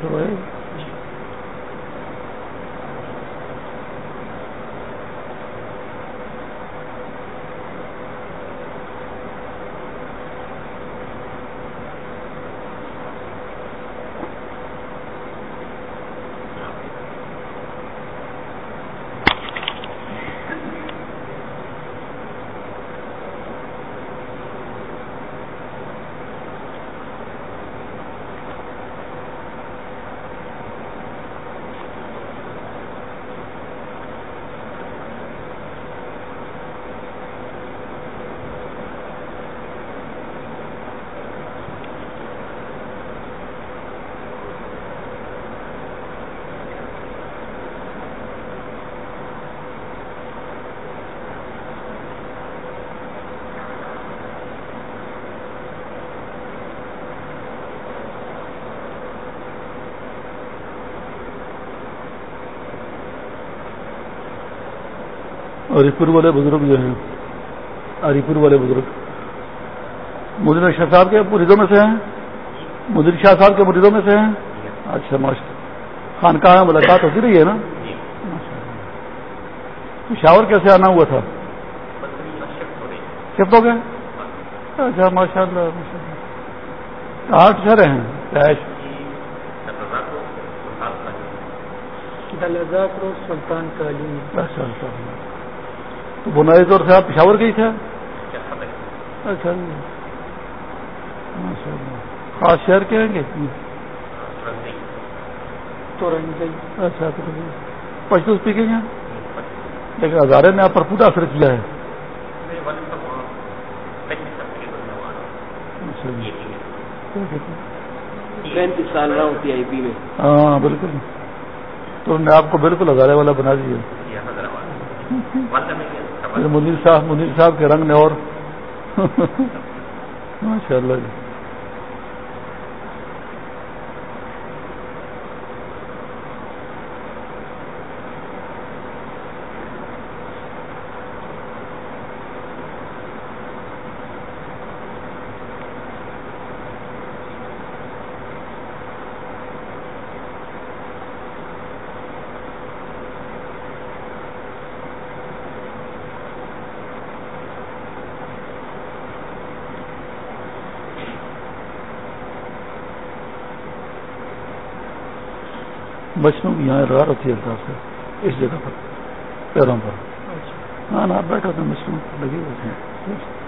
خیال ہری پور والے بزرگ جو ہیں ہری پور والے بزرگ۔ مدیر شاہ صاحب کے مریضوں میں سے ہیں؟ مدیر شاہ صاحب کے مریضوں میں سے ہیں؟ اچھا ماشاء خانقاہ میں ملاقات ہوتی رہی ہے نا؟ پشاور کیسے آنا ہوا تھا؟ شفٹ ہو گیا اچھا ماشاء اللہ کہاں سے رہے ہیں سلطان کالونی اچھا تو بنیادی طور سے آپ پشاور گئی تھے؟ اچھا ماشاء اللہ خاص شہر کے ہیں گے؟ اچھا پشتو اسپیکنگ ہے؟ لیکن ہزارے نے آپ پر پورا اثر کیا ہے۔ سال رہا ہوتی آئی پی میں۔ ہاں بالکل۔ تو انہوں نے آپ کو بالکل ہزارے والا بنا دیا۔ منیر صاحب منیر صاحب کے رنگ نے اور ماشاء اللہ جی۔ بچوں کی یہاں رار ہوتی ہے سے اس جگہ پر پیروں پر۔ ہاں نا بیٹھے ہوتے ہیں بچوں لگے ہوتے ہیں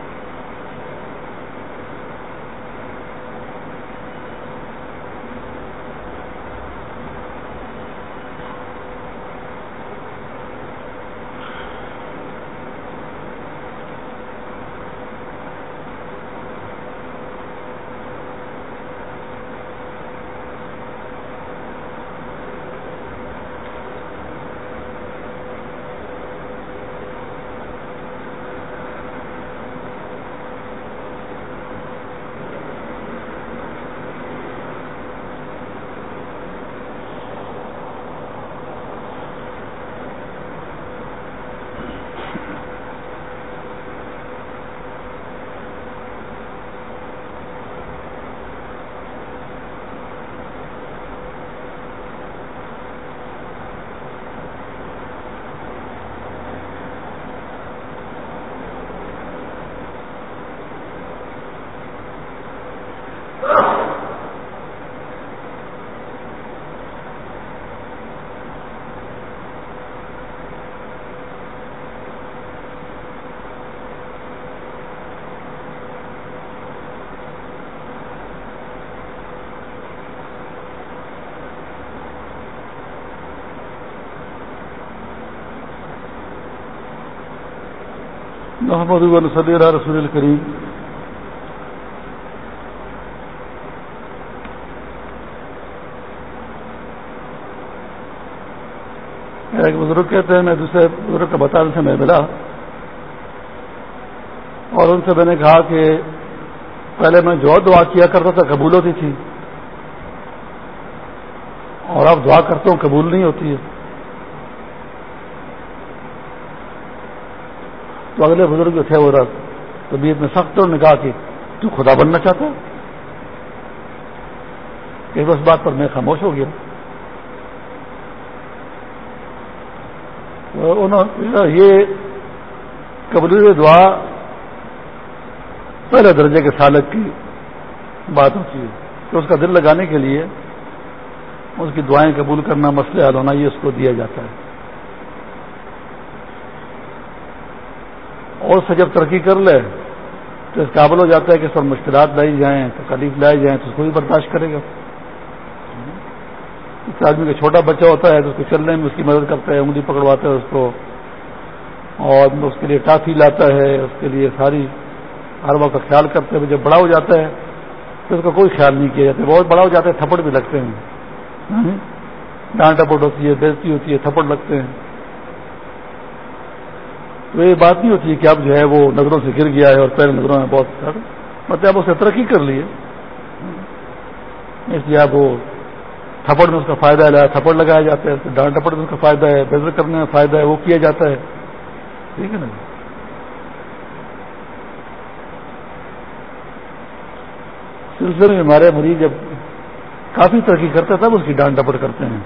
محمد صلی اللہ رسول الکریم ایک بزرگ کہتے ہیں، میں دوسرے بزرگ کا بتانے سے میں ملا اور ان سے میں نے کہا کہ پہلے میں جو دعا کیا کرتا تھا قبول ہوتی تھی اور اب دعا کرتا ہوں، قبول نہیں ہوتی ہے۔ تو اگلے بزرگ جو تھے وہ رات طبیعت میں سخت اور نے کہا کہ تو خدا بننا چاہتا کہ اس بات پر میں خاموش ہو گیا۔ انہوں یہ قبول دعا پہلے درجے کے سالک کی بات ہوتی ہے۔ کہ اس کا دل لگانے کے لیے اس کی دعائیں قبول کرنا، مسئلہ حل ہونا، یہ اس کو دیا جاتا ہے۔ اور سے جب ترقی کر لے تو اس قابل ہو جاتا ہے کہ سب مشکلات لائی جائیں تکلیف لائی جائیں، تو اس کو بھی برداشت کرے گا۔ اس آدمی کا چھوٹا بچہ ہوتا ہے تو اس کو چلنے میں اس کی مدد کرتا ہے، انگلی پکڑواتا ہے اس کو اور اس کے لیے ٹافی لاتا ہے، اس کے لیے ساری ہر وقت کا خیال کرتے ہیں جب بڑا ہو جاتا ہے تو اس کا کوئی خیال نہیں کیا جاتا بہت بڑا ہو جاتا ہے، تھپڑ بھی لگتے ہیں۔ ہاں؟ ڈانٹ ٹپٹ ہوتی ہے بےزتی ہوتی ہے، تھپڑ لگتے ہیں۔ تو یہ بات نہیں ہوتی ہے کہ اب جو ہے وہ نظروں سے گر گیا ہے اور پہلے نظروں میں بہت مطلب اب اسے ترقی کر لی ہے۔ اس لیے اب وہ تھپڑ میں اس کا فائدہ ہے تھپڑ لگایا جاتا ہے ڈانٹ ٹپڑ میں اس کا فائدہ ہے بزر کرنے میں فائدہ ہے، وہ کیا جاتا ہے۔ ٹھیک ہے نا جی؟ سلسلے میں ہمارے مریض جب کافی ترقی کرتا تب اس کی ڈانٹ ڈپٹ کرتے ہیں۔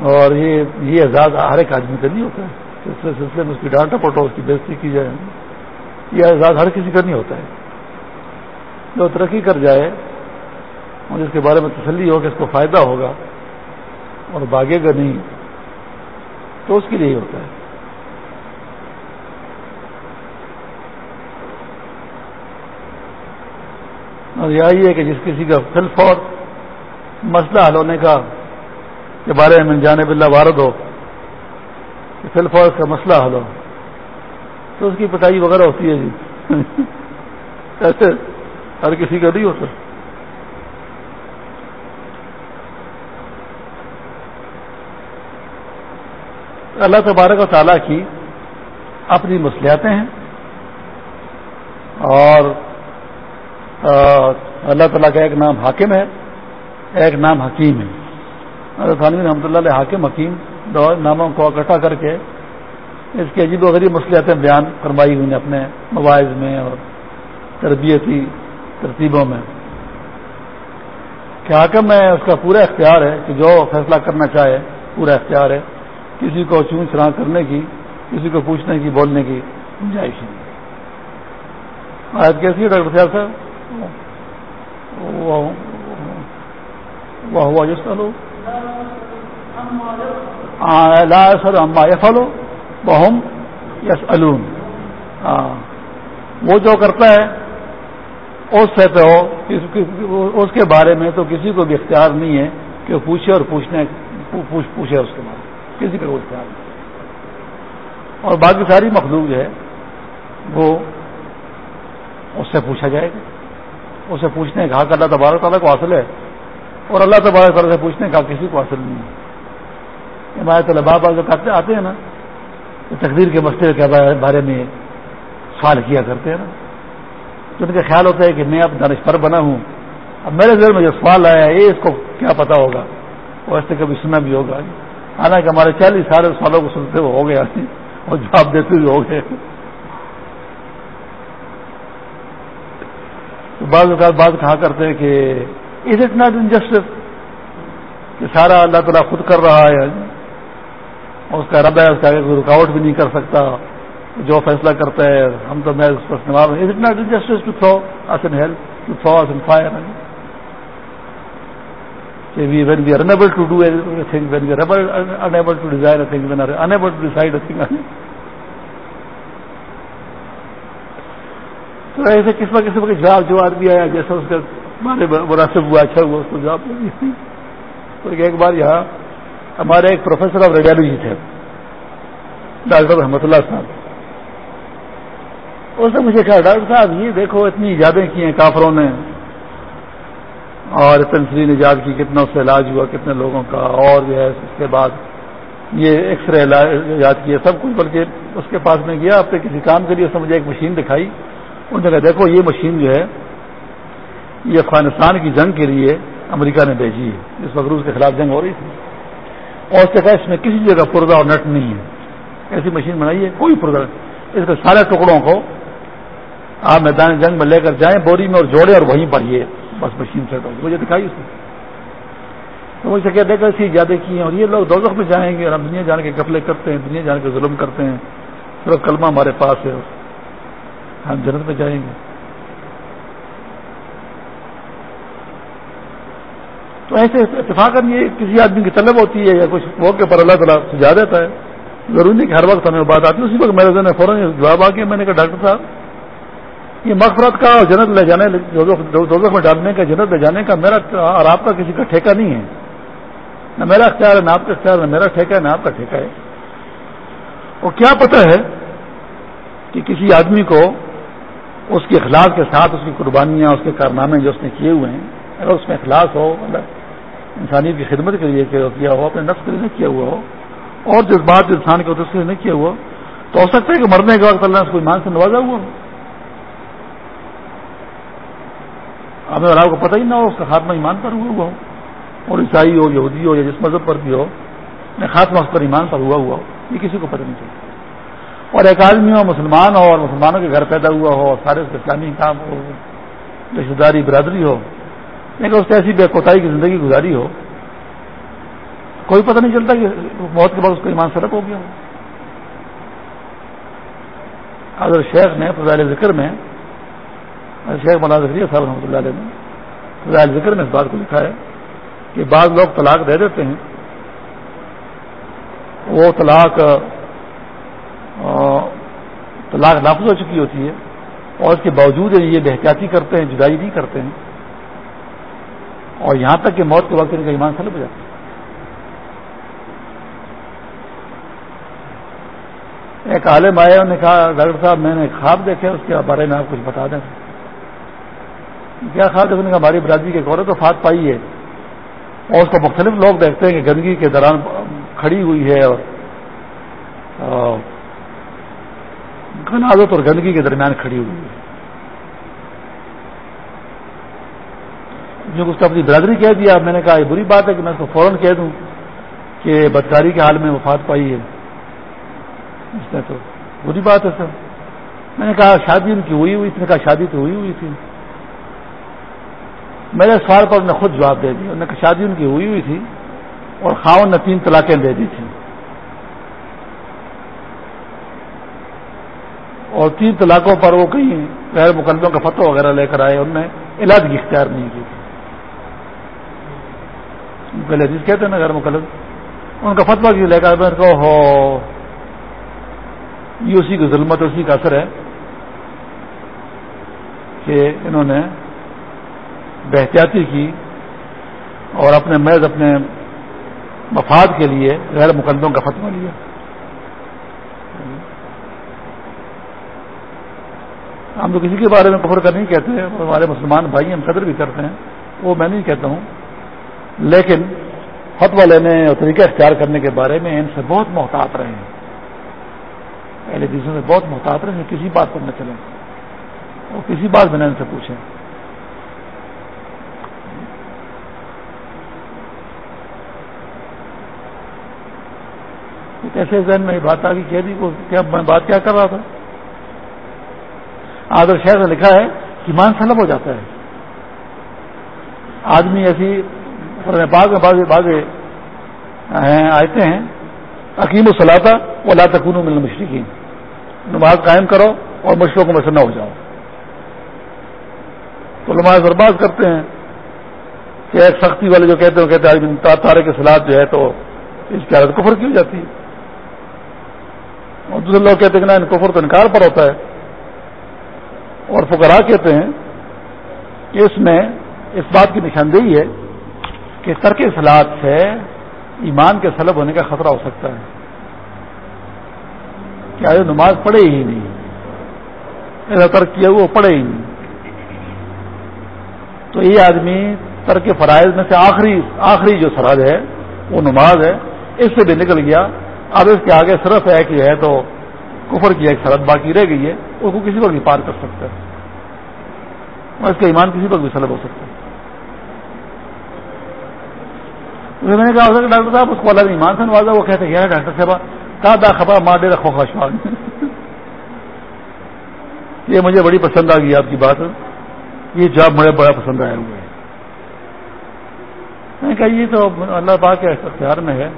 اور یہ یہ اعزاز ہر ایک آدمی کا نہیں ہوتا ہے۔ سلسلے میں اس کی ڈانٹ ڈپٹ ہو اس کی بےزتی کی جائے۔ یہ اعزاز ہر کسی کا نہیں ہوتا ہے۔ جو ترقی کر جائے اور جس کے بارے میں تسلی ہو کہ اس کو فائدہ ہوگا اور باغے گا نہیں، تو اس کے لیے ہی ہوتا ہے۔ اور یہی ہے کہ جس کسی کا فل فور مسئلہ حل ہونے کا کے بارے میں جانے بلّہ وارد ہو، کہ فل کا مسئلہ حل ہو۔ تو اس کی پٹائی وغیرہ ہوتی ہے جی۔ ایسے ہر کسی کا نہیں ہوتا۔ اللہ تبارک و تعالیٰ کی اپنی مسلیاتیں ہیں۔ اور اللہ تعالیٰ کا ایک نام حاکم ہے، ایک نام حکیم ہے۔ خانوی رحمۃ اللہ علیہ حاکم حکیم دو ناموں کو اکٹھا کر کے اس کی عجیب و غریب مسلیاتیں بیان فرمائی ہوئی ہیں اپنے مواعظ میں اور تربیتی ترتیبوں میں کہ حاکم میں اس کا پورا اختیار ہے کہ جو فیصلہ کرنا چاہے پورا اختیار ہے کسی کو چون چراہ کرنے کی کسی کو پوچھنے کی بولنے کی گنجائش نہیں آج کیسی ہے ڈاکٹر صاحب صاحب وہ ہوا جس کا لو سر اما یس بہم یس الون وہ جو کرتا ہے اس سے تو اس کے بارے میں تو کسی کو بھی اختیار نہیں ہے کہ وہ پوچھے اور پوچھنے پوچھے اس کے بارے کسی کا کوئی اختیار نہیں اور باقی ساری مخلوق جو ہے، وہ اس سے پوچھا جائے گا۔ اسے پوچھنے کا حق اللہ تبارک تعالیٰ کو حاصل ہے۔ اور اللہ تبارک تعالیٰ سے پوچھنے کا کسی کو حاصل نہیں ہے ہمارے طلبا جو آتے ہیں نا تو تقدیر کے مسئلے کے بارے میں سوال کیا کرتے ہیں نا۔ تو ان کا خیال ہوتا ہے کہ میں اب دانش پر بنا ہوں۔ اب میرے ذہن میں جو سوال آیا ہے یہ اس کو کیا پتا ہوگا؟ وہ ایسے کبھی سنا بھی ہوگا۔ حالانکہ ہمارے چالیس سارے سوالوں کو سنتے ہوئے ہو گیا اور جواب دیتے ہوئے ہو گئے تو بعض اوقات بات کہا کرتے ہیں کہ از اٹ ناٹ انجسٹس کہ سارا اللہ تعالیٰ خود کر رہا ہے۔ اور اس کا رب ہے، اس کا کوئی رکاوٹ بھی نہیں کر سکتا۔ جو فیصلہ کرتا ہے، ہم تو میں اس پر استعمال is it not injustice to throw us in help to throw us in fire we when we are unable to do thing when we are unable to design thing when are unable to decide a thing تو ایسے قسم قسم کے جواب جواب بھی آیا جیسا اس کا ہمارے مناسب ہوا اچھا ہوا، اس کو جواب دے تو ایک بار یہاں ہمارے ایک پروفیسر آف ریڈیالوجی تھے، ڈاکٹر رحمت اللہ صاحب۔ اس نے مجھے کہا، ڈاکٹر صاحب، یہ دیکھو، اتنی ایجادیں کی ہیں کافروں نے۔ اور پینسلین ایجاد کی، کتنا اس سے علاج ہوا، کتنے لوگوں کا، اور جو ہے، اس کے بعد یہ ایکس رے ایجاد کیے سب کچھ، بلکہ اس کے پاس میں گیا، اپنے کسی کام کے لیے، اس نے مجھے ایک مشین دکھائی۔ ان نے کہا، دیکھو، یہ مشین جو ہے یہ افغانستان کی جنگ کے لیے امریکہ نے بھیجی ہے اس وقت روس کے خلاف جنگ ہو رہی تھی۔ اور اس نے کہا اس میں کسی جگہ پردہ اور نٹ نہیں ہے۔ ایسی مشین بنائی ہے، کوئی پردہ اس کے سارے ٹکڑوں کو آپ میدان جنگ میں لے کر جائیں، بوری میں اور جوڑے اور وہیں پر یہ بس مشین سے مجھے دکھائی اس نے تو مجھ سے کہتے کہ ایسی یادیں کی ہیں اور یہ لوگ دوزخ میں جائیں گے اور ہم دنیا جانے کے قتلے کرتے ہیں، دنیا جانے کے ظلم کرتے ہیں۔ صرف کلمہ ہمارے پاس ہے ہم جنت میں جائیں گے۔ تو ایسے اتفاق یہ کسی آدمی کی طلب ہوتی ہے یا کچھ موقع پر اللہ تعالیٰ سجا دیتا ہے۔ ضروری نہیں کہ ہر وقت ہمیں بات آتی ہے۔ اسی وقت میرے ذہن فوراً جواب آ گیا، میں نے کہا، ڈاکٹر صاحب، یہ مغفرت کا اور جنت لے جانے، دوزخ میں ڈالنے کا، جنت لے جانے کا میرا اور آپ کا کسی کا ٹھیکہ نہیں ہے۔ نہ میرا اختیار ہے، نہ آپ کا اختیار، نہ میرا ٹھیکہ ہے، نہ آپ کا ٹھیکہ ہے۔ اور کیا پتہ ہے کہ کسی آدمی کو اس کے اخلاق کے ساتھ، اس کی قربانیاں، اس کے کارنامے جو اس نے کیے ہوئے ہیں، اگر اس میں اخلاص ہو انسانی کی خدمت کے لیے کیا ہو، اپنے نفس کے لیے کیا ہوا ہو، اور جس بات انسان کے اس کے لیے نہیں کیا ہوا، تو ہو سکتا ہے کہ مرنے کے وقت اللہ نے اس کو ایمان سے نوازا ہوا ہو۔ ہمیں اور آپ کو پتہ ہی نہ ہو اس کا خاتمہ ایمان پر ہوا ہوا ہو، اور عیسائی ہو، یہودی ہو، یا جس مذہب پر بھی ہو خاتمہ اس پر ایمان پر ہوا ہوا ہو، یہ کسی کو پتہ نہیں چلتا اور ایک آدمی ہو، مسلمان ہو، اور مسلمانوں کے گھر پیدا ہوا ہو، اور سارے اس اسلامی کام ہو رشتے داری، برادری ہو لیکن اس سے ایسی بے کوتاہی کی زندگی گزاری ہو، کوئی پتہ نہیں چلتا کہ موت کے بعد اس کو ایمان سرک ہو گیا ہو۔ حضرت شیخ نے فضائل ذکر میں شیخ مولانا ذکریہ صاحب رحمۃ اللہ علیہ نے فضائل ذکر میں اس بات کو لکھا ہے کہ بعض لوگ طلاق دے دیتے ہیں، وہ طلاق طلاق نافذ ہو چکی ہوتی ہے اور اس کے باوجود یہ بحتیاتی کرتے ہیں، جدائی نہیں کرتے ہیں۔ اور یہاں تک کہ موت کے وقت ان کا ایمان سلب ہو جاتا ہے۔ ایک عالم آئے انہوں نے کہا، ڈاکٹر صاحب، میں نے خواب دیکھے، اس کے بارے میں آپ کچھ بتا دیں۔ کیا خواب؟ دیکھنے کا ہماری برادری کے عورت وفات پائی ہے۔ اور اس کو مختلف لوگ دیکھتے ہیں کہ گندگی کے دوران کھڑی ہوئی ہے اور گنازت اور گندگی کے درمیان کھڑی ہوئی ہے۔ جو اس کو اپنی برادری کہہ دیا۔ میں نے کہا، یہ بری بات ہے کہ میں اس کو فوراً کہہ دوں کہ بدکاری کے حال میں وفات پائی ہے۔ اس نے تو بری بات ہے سر۔ میں نے کہا، شادی ان کی ہوئی ہوئی۔ اس نے کہا، شادی تو ہوئی ہوئی تھی۔ میرے سوال پر انہوں نے خود جواب دے دیا۔ انہوں نے کہا، شادی ان کی ہوئی ہوئی تھی اور خاون نے تین طلاقیں دے دی تھیں۔ اور تین طلاقوں پر وہ کہیں غیر مقدموں کا فتح وغیرہ لے کر آئے۔ انہوں نے علاج کی اختیار نہیں کی تھی۔ پہلے جس کہتے ہیں نا غیر مقلد؟ ان کا فتوا کی لے کر میں کو ہو یہ اسی کی ظلمت، اسی کا اثر ہے کہ انہوں نے بحتیاتی کی اور اپنے محض اپنے مفاد کے لیے غیر مقدموں کا فتوا لیا۔ ہم تو کسی کے بارے میں کفر کا نہیں کہتے ہیں، ہمارے مسلمان بھائی ہم قدر بھی کرتے ہیں، وہ میں نہیں کہتا ہوں۔ لیکن فتوا لینے اور طریقہ اختیار کرنے کے بارے میں ان سے بہت محتاط رہے ہیں پہلے دیسوں سے بہت محتاط رہے ہیں کسی بات پر نہ چلیں۔ اور کسی بات میں نہ ان سے پوچھیں۔ کیسے ذہن میں بات آ گئی کہہ دی کیا میں بات کیا کر رہا تھا؟ آدر شہر نے لکھا ہے کہ مان سلب ہو جاتا ہے۔ آدمی ایسی باغ میں باغ باغ آتے ہیں عقیم و سلاتا وہ اللہ تکون مل مشرقی نماز قائم کرو اور مشرقوں میں سے نہ ہو جاؤ۔ تو نماز برباد کرتے ہیں کہ ایک سختی والے جو کہتے ہیں کہتے ہیں تارے کے سلاد جو ہے تو اس کی حالت کفر کی ہو جاتی ہے۔ اور دوسرے لوگ کہتے ہیں کہ نا ان کفر تو انکار پر ہوتا ہے۔ اور فکرا کہتے ہیں کہ اس میں اس بات کی نشاندہی ہے کہ ترک سلاد سے ایمان کے سلب ہونے کا خطرہ ہو سکتا ہے۔ کیا یہ نماز پڑھے ہی نہیں۔ ایسا ترک کیا وہ پڑھے ہی نہیں۔ تو یہ آدمی ترک فرائض میں سے آخری آخری جو سرحد ہے، وہ نماز ہے۔ اس سے بھی نکل گیا۔ اب اس کے آگے صرف ہے کہ ہے، تو کفر کی ایک سرحد باقی رہ گئی ہے۔ اس کو کسی وقت بھی پار کر سکتا ہے۔ اور اس کا ایمان کسی وقت بھی سلب ہو سکتا ہے۔ میں نے کہا ڈاکٹر صاحب، اس کو اللہ نے ایمان سے نوازا، وہ کہتے ہیں ڈاکٹر صاحب کہا دا خبر ماں دے رکھو خوش یہ مجھے بڑی پسند آ گئی آپ کی بات۔ یہ جاب مجھے بڑا پسند آیا ہوا ہے میں کہا، یہ تو اللہ پاک کے اختیار میں ہے۔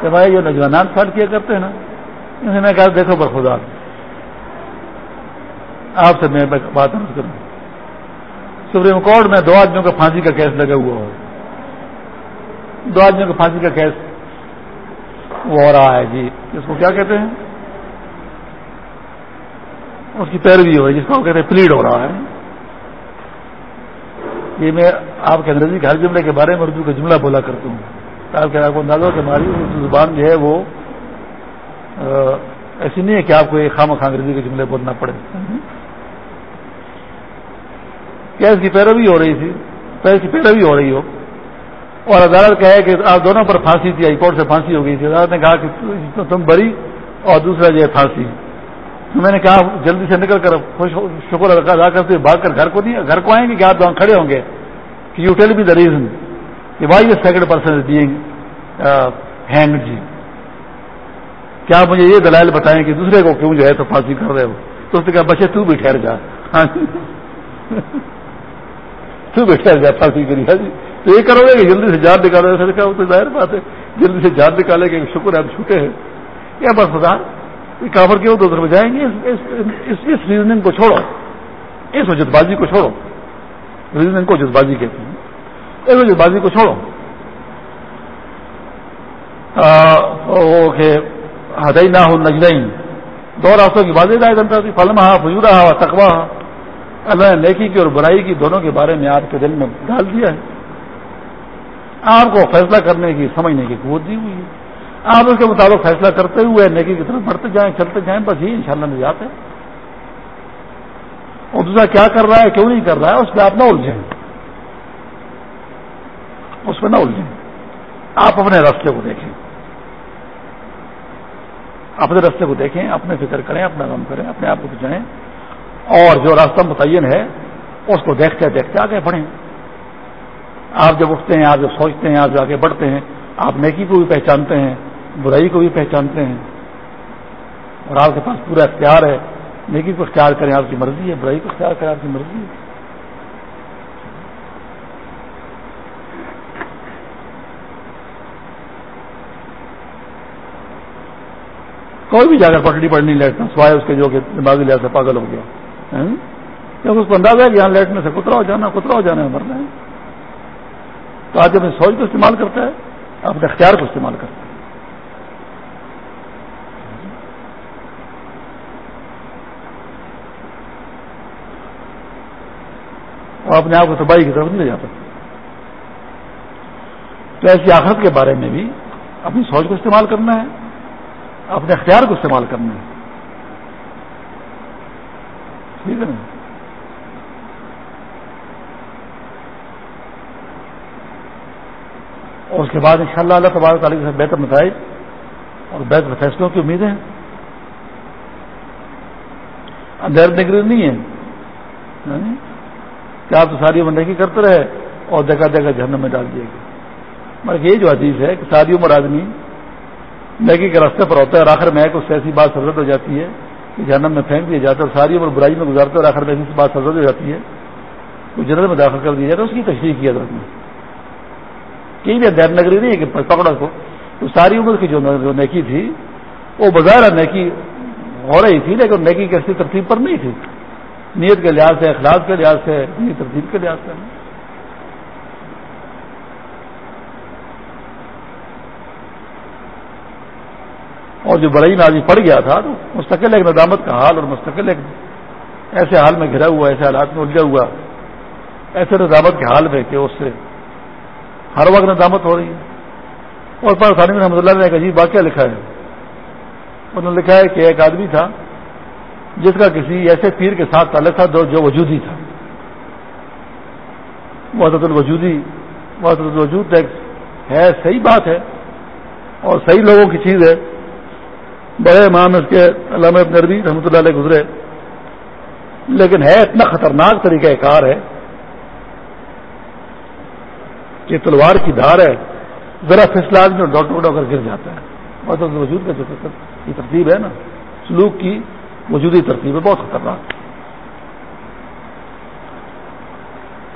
کہ بھائی جو نوجوانان سال کیا کرتے ہیں نا؟ میں کہا، دیکھو پر آپ سے میں بات کروں۔ سپریم کورٹ میں دو آدمیوں کا پھانسی کا کیس لگا ہوا ہو دو آدمیوں کا پھانسی کا کیس وہ ہو رہا ہے جی۔ اس کو کیا کہتے ہیں؟ اس کی پیروی ہو رہی جس کو کہتے ہیں پلیڈ ہو رہا ہے۔ یہ میں آپ کے انگریزی کے ہر جملے کے بارے میں اردو کا جملہ بولا کرتا ہوں۔ آپ کے آپ کو اندازہ کہ ہماری اردو زبان جو ہے وہ ایسی نہیں ہے کہ آپ کو ایک خام خاں انگریزی کے جملے بولنا پڑے۔ کیا اس کی پیروی ہو رہی تھی؟ اس کی پیروی ہو رہی ہو؟ اور عدالت کہا کہ آپ دونوں پر پھانسی تھی، ہائی کورٹ سے پھانسی ہو گئی تھی۔ عدالت نے کہا کہ تم بری اور دوسرا جو ہے پھانسی میں نے کہا جلدی سے نکل کر خوش شکر ادا کرتے بھاگ کر گھر کو نہیں، گھر کو آئیں گے کہ آپ کھڑے ہوں گے۔ کہ you tell be the reason کہ وائی یہ سیکنڈ پرسن بینگ ہینڈ جی۔ کیا مجھے یہ دلائل بتائیں کہ دوسرے کو کیوں جو ہے تو پھانسی کر رہے ہو؟ تو اس نے کہا، بچے، تو بھی ٹھہر جا۔ تو بھی ٹھہر جا پھانسی کری ہاں جی تو یہ کرو گے کہ جلدی سے جان نکالو کہا وہ تو ظاہر بات ہے۔ جلدی سے جان نکالے کہ شکر ہے، ہم چھوٹے ہیں۔ کیا بس خدا کافر کیوں دوسرے میں جائیں گے؟ اس ریزننگ کو چھوڑو۔ اس وجد بازی کو چھوڑو۔ ریزننگ کو جذ بازی کہتے ہیں۔ اس وجد بازی کو چھوڑو۔ ہدئی نہ ہو نجنئی دو راستوں کی بازی دائیں تھی۔ فلما فجورا ہوا تقوا اللہ نے نیکی کی اور برائی کی دونوں کے بارے میں آپ کے دل میں ڈال دیا ہے۔ آپ کو فیصلہ کرنے کی، سمجھنے کی قوت دی ہوئی ہے۔ آپ اس کے مطابق فیصلہ کرتے ہوئے نیکی کی طرف بڑھتے جائیں، چلتے جائیں، بس یہ ان شاء اللہ نجات ہے اور دوسرا کیا کر رہا ہے، کیوں نہیں کر رہا ہے، اس پہ آپ نہ الجھیں۔ اس پہ نہ الجھیں۔ آپ اپنے راستے کو دیکھیں۔ اپنے راستے کو دیکھیں، اپنے فکر کریں، اپنا کام کریں، اپنے آپ کو بچائیں اور جو راستہ متعین ہے، اس کو دیکھتے دیکھتے آگے بڑھیں۔ آپ جب اٹھتے ہیں، آپ جب سوچتے ہیں، آپ جو آگے بڑھتے ہیں، آپ نیکی کو بھی پہچانتے ہیں، برائی کو بھی پہچانتے ہیں۔ اور آپ کے پاس پورا اختیار ہے، نیکی کو اختیار کریں، آپ کی مرضی ہے، برائی کو اختیار کریں، آپ کی مرضی ہے۔ کوئی بھی جا کر پٹڑی پڑ نہیں لیٹنا، سوائے اس کے جو کہ دماغی لحاظ سے پاگل ہو گیا۔ ہاں؟ اس کو اندازہ ہے کہ یہاں لیٹنے سے کترا ہو جانا، کترا ہو جانا ہے، مرنا ہے۔ تو آج اپنی سوچ کو استعمال کرتا ہے اپنے اختیار کو استعمال کرتے ہیں۔ اور اپنے آپ کو تباہی کی طرف نہیں لے جاتا۔ تو ایسی آخرت کے بارے میں بھی اپنی سوچ کو استعمال کرنا ہے، اپنے اختیار کو استعمال کرنا ہے۔ ٹھیک ہے نا؟ اور اس کے بعد ان شاء اللہ اللہ تبارک تعالیٰ سے بہتر نتائج اور بہتر فیصلوں کی امید ہے۔ اندر نگری نہیں ہے۔ یعنی کہ آپ تو ساری عمر نیکی کرتے رہے اور جگہ جگہ جہنم میں ڈال دیے گئے۔ مگر یہ جو عزیز ہے کہ ساری عمر آدمی نیکی کے راستے پر ہوتا ہے اور آخر میں ایک اس سے ایسی بات سرزد ہو جاتی ہے کہ جہنم میں پھینک دیا جاتا ہے اور ساری عمر برائی میں گزارتے اور آخر میں ایسی بات سرزد ہو جاتی ہے۔ تو جنرل میں داخل کر دیا جاتا ہے، اس کی تشریح کیا حضرت میں کہیں بھی دیر نگری نہیں ہے کہ پکڑا کو۔ تو ساری عمر کی جو نیکی تھی، وہ بظاہر نیکی ہو رہی تھی، لیکن نیکی کی ایسی ترتیب پر نہیں تھی۔ نیت کے لحاظ سے، اخلاق کے لحاظ سے ترتیب کے لحاظ سے۔ اور جو بڑائی میں پڑ گیا تھا، تو مستقل ایک ندامت کا حال اور مستقل ایک ایسے حال میں گھرا ہوا، ایسے حالات میں الجھا ہوا۔ ایسے ندامت کے حال میں کہ اس سے ہر وقت ندامت ہو رہی ہے۔ اور پر ثانی رحمۃ اللہ نے ایک عجیب واقعہ لکھا ہے۔ انہوں نے لکھا ہے کہ ایک آدمی تھا جس کا کسی ایسے پیر کے ساتھ تعلق تھا جو وجودی تھا۔ محدت الوجودی محدت الوجود ہے، صحیح بات ہے اور صحیح لوگوں کی چیز ہے۔ بڑے امام اس کے علامہ ابن نربی رحمۃ اللہ علیہ گزرے۔ لیکن ہے، اتنا خطرناک طریقہ کار ہے۔ کہ تلوار کی دھار ہے، ذرا فیصلہ آدمی اور ڈاکٹر کر گر جاتا ہے۔ محدت الوجود کا جو ترتیب ہے نا، سلوک کی وجودی ترتیب ہے، بہت خطرناک۔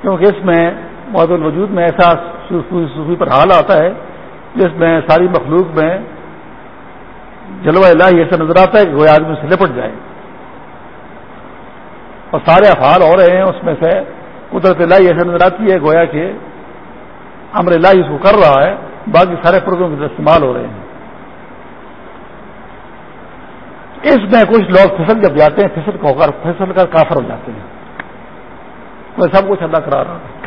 کیونکہ اس میں موت الوجود میں ایسا صوفی پر حال آتا ہے، جس میں ساری مخلوق میں جلوہ الہی ایسا نظر آتا ہے کہ کوئی آدمی سے لپٹ جائے۔ اور سارے افعال ہو رہے ہیں، اس میں سے قدرت الہی ایسا نظر آتی ہے، گویا کہ امر الہی اس کو کر رہا ہے، باقی سارے پردوں کے استعمال ہو رہے ہیں۔ اس میں کچھ لوگ پھسل جب جاتے ہیں، پھسل کو کر پھسل کر کافر ہو جاتے ہیں۔ وہ سب کچھ اللہ کرا رہا ہے۔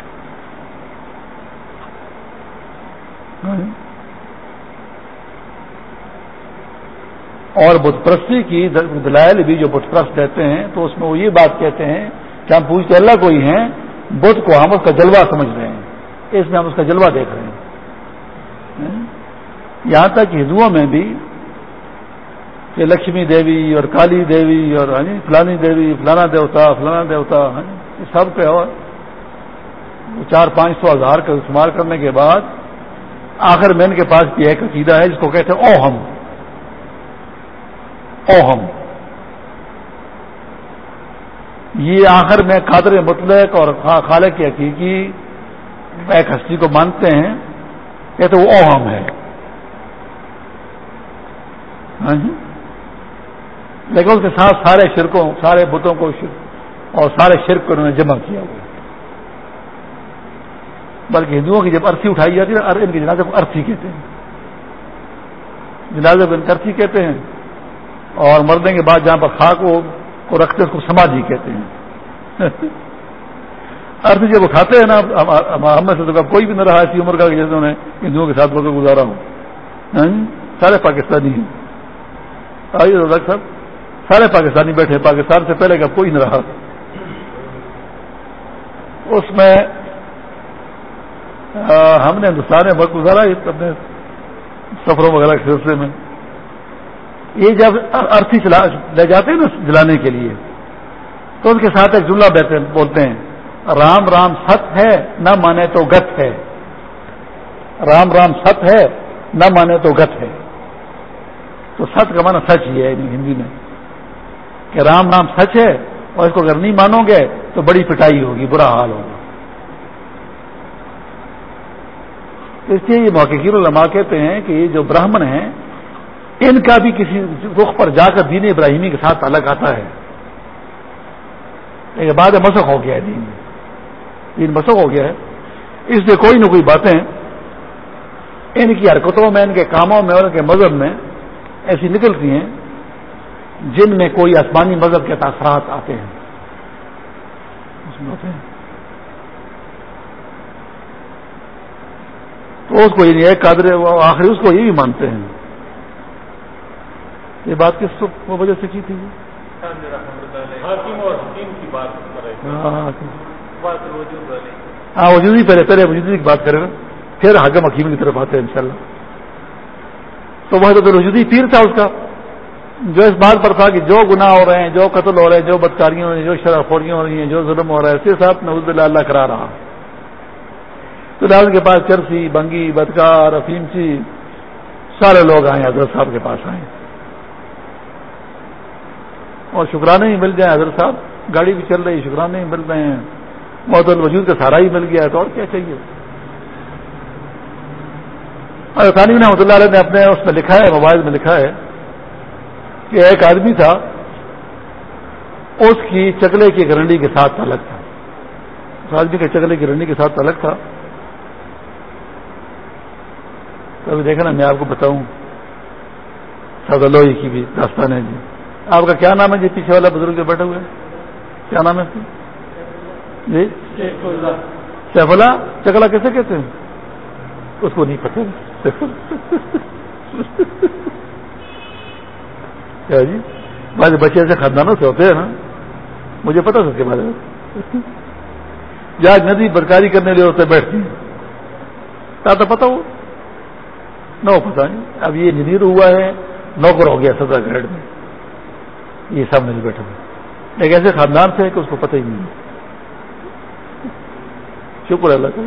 اور بت پرستی کی دلائل بھی جو بت پرست دیتے ہیں، تو اس میں وہ یہ بات کہتے ہیں کہ ہم پوچھتے اللہ کو ہی ہیں؟ بدھ کو ہم اس کا جلوہ سمجھ رہے ہیں۔ اس میں ہم اس کا جلوہ دیکھ رہے ہیں۔ یہاں تک ہندوؤں میں بھی کہ لکشمی دیوی اور کالی دیوی اور ہاں جی، فلانی دیوی فلانا دیوتا فلانا دیوتا ہاں جی، سب کے اور چار پانچ سو ہزار کا استعمال کرنے کے بعد آخر میں ان کے پاس بھی ایک عقیدہ ہے جس کو کہتے ہیں او ہم۔ او ہم۔ یہ آخر میں قادر مطلق اور خالق کی حقیقی ایک ہستی کو مانتے ہیں کہتے وہ اوہم ہے۔ ہاں جی؟ لیکن اس کے ساتھ سارے شرکوں، سارے بتوں کو شرک، اور سارے شرک کو انہوں نے جمع کیا ہوا بلکہ ہندوؤں کی جب ارتھی اٹھائی جاتی ہے ان کی جنازے کو ارتھی کہتے ہیں۔ جنازے کو ان ارتھی کہتے ہیں، اور مرنے کے بعد جہاں پر خاک کو رکھتے اس کو سماجی کہتے ہیں۔ ارتھ جب اٹھاتے ہیں نا ہم سے تو کوئی بھی نہ رہا، ایسی عمر کا جیسے انہوں نے ہندوؤں کے ساتھ وقت گزارا ہوں۔ ہاں؟ سارے پاکستانی ہیں۔ آئیے صاحب، سارے پاکستانی بیٹھے پاکستان سے پہلے کا کوئی نہ رہا۔ اس میں ہم نے ہندوستان میں وقت گزارا اپنے سفروں وغیرہ کے سلسلے میں۔ یہ جب ارتھی لے جاتے ہیں نا جلانے کے لیے، تو ان کے ساتھ ایک جملہ بولتے ہیں۔ رام رام ست ہے، نہ مانے تو گت ہے۔ رام رام ست ہے، نہ مانے تو گت ہے۔ تو ست کا مانا سچ ہی ہے یعنی ہندی میں۔ کہ رام نام سچ ہے اور اس کو اگر نہیں مانو گے تو بڑی پٹائی ہوگی، برا حال ہوگا۔ اس لیے یہ محققین علماء کہتے ہیں کہ یہ جو براہمن ہیں، ان کا بھی کسی رخ پر جا کر دین ابراہیمی کے ساتھ الگ آتا ہے۔ لیکن بعد مسق ہو گیا ہے دین میں۔ دین مسق ہو گیا ہے۔ اس لیے کوئی نہ کوئی باتیں ان کی حرکتوں میں ان کے کاموں میں اور ان کے مذہب میں ایسی نکلتی ہیں جن میں کوئی آسمانی مذہب کے تاثرات آتے ہیں۔ تو اس کو یہ قادر آخری اس کو یہ بھی مانتے ہیں۔ یہ بات کس وجہ سے کی تھی؟ ہاں وجودی پہلے پہلے وجودی کی بات کرے گا پھر حاکم حکیم کی طرف آتے ہیں انشاءاللہ۔ تو وہ تو وجودی پیر تھا اس کا۔ جو اس بات پر تھا کہ جو گناہ ہو رہے ہیں، جو قتل ہو رہے ہیں، جو بدکاریاں ہو رہی ہیں، جو شرح خوریاں ہو رہی ہیں، جو ظلم ہو رہا ہے صرف صاحب نوز اللہ اللہ کرا رہا۔ تو لال کے پاس چرسی، بنگی، بدکار افیم سی سارے لوگ آئے، حضرت صاحب کے پاس آئے۔ اور شکرانے ہی مل جائیں، حضرت صاحب، گاڑی بھی چل رہی، شکرانے ہی مل رہے ہیں۔ بہت الوجود کا سہارا ہی مل گیا ہے تو اور کیا چاہیے؟ اور ثانی رحمۃ اللہ علیہ نے اپنے اس میں لکھا ہے موبائل میں لکھا ہے کہ ایک آدمی تھا، اس کی چکلے کی گرنڈی کے ساتھ تعلق تھا۔ اس آدمی کے چکلے کی رنڈی کے ساتھ تعلق تھا۔ تو ابھی دیکھا نا، میں آپ کو بتاؤں۔ سادہ کی بھی داستان ہے جی۔ آپ کا کیا نام ہے جی؟ پیچھے والا بزرگ جو بیٹھے ہوئے کیا نام ہے جی؟ سیف اللہ. چکلا کیسے کہتے ہیں؟ اس کو نہیں پتا کیا جی؟ بھائی بچے ایسے خاندانوں سے ہوتے ہیں نا. مجھے پتا سب کے بارے میں. جہاں ندی برکاری کرنے لیے ہوتے بیٹھتی ہیں. تو پتا ہو نہ پتا نہیں. اب یہ انجینئر ہوا ہے. نوکر ہو گیا سزا گریڈ میں. یہ سب نہیں بیٹھا ایک ایسے خاندان سے کہ اس کو پتہ ہی نہیں شکر اللہ کا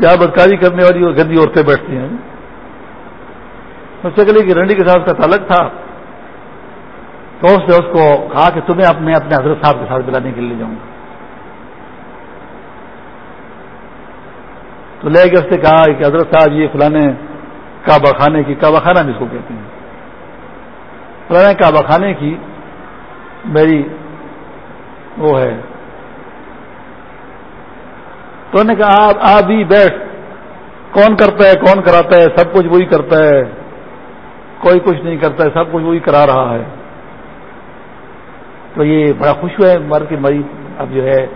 جہاں بدکاری کرنے والی اور گندی عورتیں بیٹھتی ہیں۔ چکلے کی رنڈی کے ساتھ کا تعلق تھا۔ تو اس نے اس کو کہا کہ تمہیں اپنے اپنے حضرت صاحب کے ساتھ بلانے کے لیے جاؤں گا۔ تو لے کے اس نے کہا کہ حضرت صاحب یہ فلانے کعبہ خانے کی کعبہ خانہ جس کو کہتے ہیں۔ فلانے کعبہ خانے کی میری وہ ہے۔ تو انہوں نے کہا، آپ آ بھی بیٹھ، کون کرتا ہے، کون کراتا ہے، سب کچھ وہی کرتا ہے، کوئی کچھ نہیں کرتا ہے، سب کچھ وہی کرا رہا ہے. تو یہ بڑا خوش ہوا ہے مر کے مری اب جو ہے،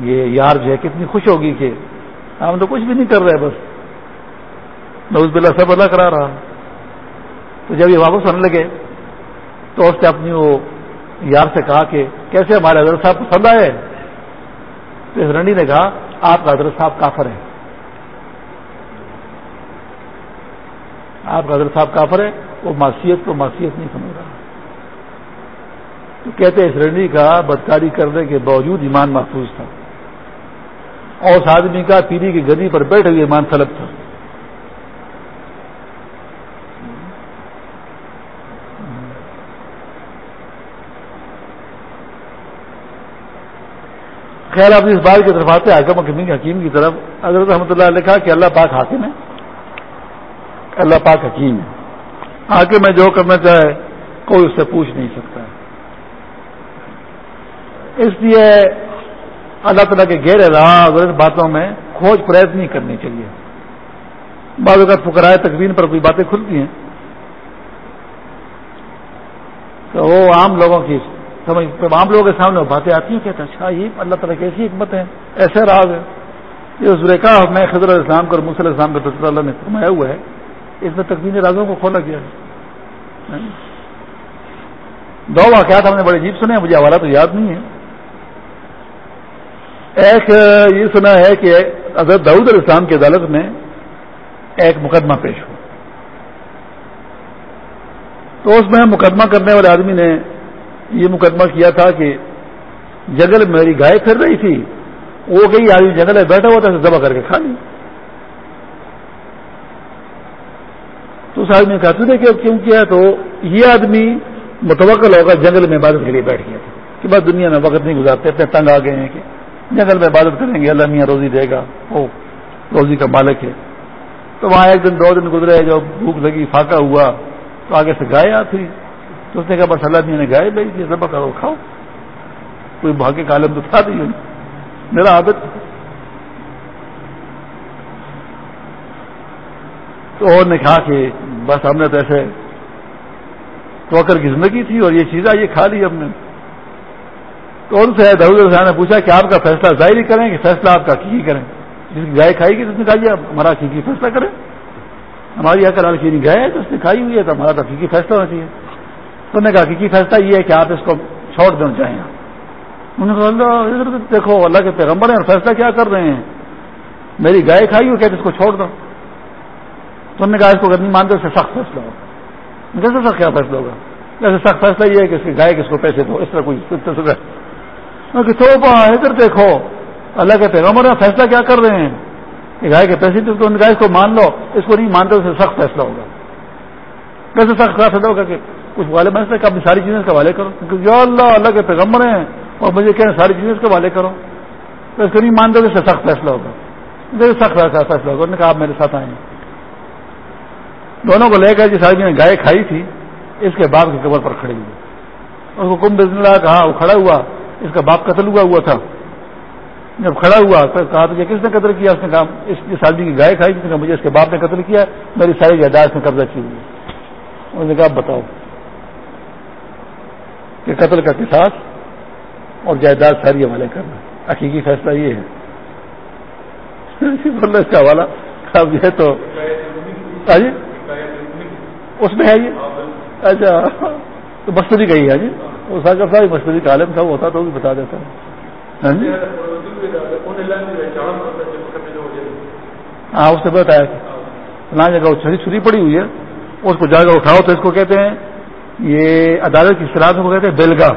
یہ یار جو ہے، کتنی خوش ہوگی کہ ہم تو کچھ بھی نہیں کر رہے بس۔ نوز بلا سب اللہ کرا رہا۔ تو جب یہ واپس ہونے لگے، تو اس نے اپنی وہ یار سے کہا کہ کیسے ہمارے حضرت صاحب پسند آئے؟ تو اس رنڈی نے کہا آپ کا حضرت صاحب کافر ہے آپ کا حضرت صاحب کافر ہے وہ معصیت کو معصیت نہیں سمجھ رہا۔ تو کہتے اس رنڈی کا بدکاری کرنے کے باوجود ایمان محفوظ تھا۔ اور اس آدمی کا پیری کی گدی پر بیٹھے ہوئے ایمان طلب تھا۔ خیر آپ اس بات کی طرف آتے حکم حکیم کی طرف۔ حضرت رحمۃ اللہ علیہ کہا کہ اللہ پاک حاکم ہے۔ اللہ پاک حکیم ہے۔ حاکم میں جو کرنا چاہے، کوئی اس سے پوچھ نہیں سکتا ہے۔ اس لیے اللہ تعالیٰ کے گہرے راہ غلط باتوں میں کھوج پریت نہیں کرنی چاہیے۔ بعض اوقات فکرائے تقوین پر کوئی باتیں کھلتی ہیں۔ تو وہ عام لوگوں کی سمجھ لوگوں کے سامنے باتیں آتی ہیں، کہتے اچھا یہ اللہ تعالیٰ کی ایسی حکمت ہے ایسے راز ہے یہ زریکا میں خضر السلام کو اور مصر السلام کا ڈاکٹر اللہ نے فرمایا ہوا ہے، اس میں تقوین رازوں کو کھولا گیا ہے۔ دو واقعات ہم نے بڑے عجیب سنے مجھے حوالہ تو یاد نہیں ہے۔ ایک، یہ سنا ہے کہ حضرت داؤد علیہ السلام کی عدالت میں ایک مقدمہ پیش ہوا۔ تو اس میں مقدمہ کرنے والے آدمی نے یہ مقدمہ کیا تھا کہ جنگل میں میری گائے پھر رہی تھی، وہ کئی آدمی جنگل میں بیٹھا ہوا تھا دبا کر کے کھا لی۔ تو اس آدمی نے کہا تھی کہ کیوں کیا؟ تو یہ آدمی متوقع ہوگا، جنگل میں عبادت کے لیے بیٹھ گیا تھا کہ بس دنیا میں وقت نہیں گزارتے، اتنے تنگ آ گئے ہیں کہ جنگل میں عبادت کریں گے، اللہ میاں روزی دے گا، وہ روزی کا مالک ہے۔ تو وہاں ایک دن، دو دن گزرے جو بھوک لگی، فاقہ ہوا، تو آگے سے گائے آتی تو اس نے کہا بس اللہ میاں نے گائے بھائی یہ سب کرو، کھاؤ۔ کوئی بھاگے کالم تو تھا نہیں۔ میرا عادت تو انہوں نے کہا کہ بس ہم نے تو ایسے توکر کی زندگی تھی اور یہ چیزیں یہ کھا لی ہم نے۔ تو ان سے دعود نے پوچھا کہ آپ کا فیصلہ ظاہر کریں کہ فیصلہ آپ کا کی کریں؟ جس کی گائے کھائی گی تو اس نے کہا جی ہمارا حقیقی فیصلہ کریں۔ ہماری عقل حالکی گائے ہے تو اس نے کھائی ہوئی ہے، تو ہمارا تو حقیقی فیصلہ ہونا چاہیے۔ تو نے کہا حقیقی فیصلہ یہ ہے کہ آپ اس کو چھوڑ دینا چاہیں انہوں نے اللہ، ادھر دیکھو، اللہ کے پیغمبر ہیں، اور فیصلہ کیا کر رہے ہیں؟ میری گائے کھائی ہوئی کہتے اس کو چھوڑ دو۔ تو انہوں نے کہا، اس کو اگر نہیں مانتے، اس سے سخت فیصلہ ہوگا۔ کیسے سخت کیا فیصلہ ہوگا؟ جیسے سخت فیصلہ یہ ہے کہ اس کی گائے کس کو پیسے دو؟ اس طرح کوئی ادھر دیکھو، اللہ کے پیغمبر فیصلہ کیا کر رہے ہیں؟ کہ گائے کے پیسے تو گائے کو مان لو، اس کو نہیں مانتے اسے سخت فیصلہ ہوگا۔ کیسے سخت فیصلہ ہوگا کہ کچھ والے مسئلہ کہ اپنی ساری چیزیں کا والے کرو۔ کیونکہ جو اللہ اللہ کے پیغمبر ہیں، اور مجھے کہیں ساری چیزیں کے والے کرو۔ تو اس کو نہیں مانتے، تو اس سے سخت فیصلہ ہوگا۔ سخت فیصلہ ہوگا۔ انہوں نے کہا، آپ میرے ساتھ آئے دونوں کو لے کر جس آدمی نے گائے کھائی تھی، اس کے باپ کی قبر پر کھڑی ہوئی اس کو کم بزن اللہ کہا، وہ کھڑا ہوا، اس کا باپ قتل ہوا ہوا تھا۔ جب کھڑا ہوا، تو کہا تو کس نے قتل کیا؟ اس نے کہا، اس جس آدمی کی گائے کھائی جس نے کہا، مجھے اس کے باپ نے قتل کیا، میری ساری جائیداد میں قبضہ کی ہوئی انہوں نے کہا بتاؤ۔ کہ قتل کا قصاص اور جائیداد ساری حوالے کرنا۔ حقیقی فیصلہ یہ ہے۔ اس کا حوالہ۔ اب یہ تو ہاں جی؟ اس میں ہے یہ۔ اچھا۔ تو مستری کا ہی ہے ہاں جی؟ وہ ساگر صاحب مستری کا عالم تھا، وہ ہوتا تو بھی بتا دیتا۔ ہاں جی؟ ہاں اس نے بتایا فلاں جگہ چھری چھری پڑی ہوئی ہے۔ اس کو جا کر اٹھاؤ تو اس کو کہتے ہیں یہ عدالت کی اصطلاح وہ کہتے ہیں بلگا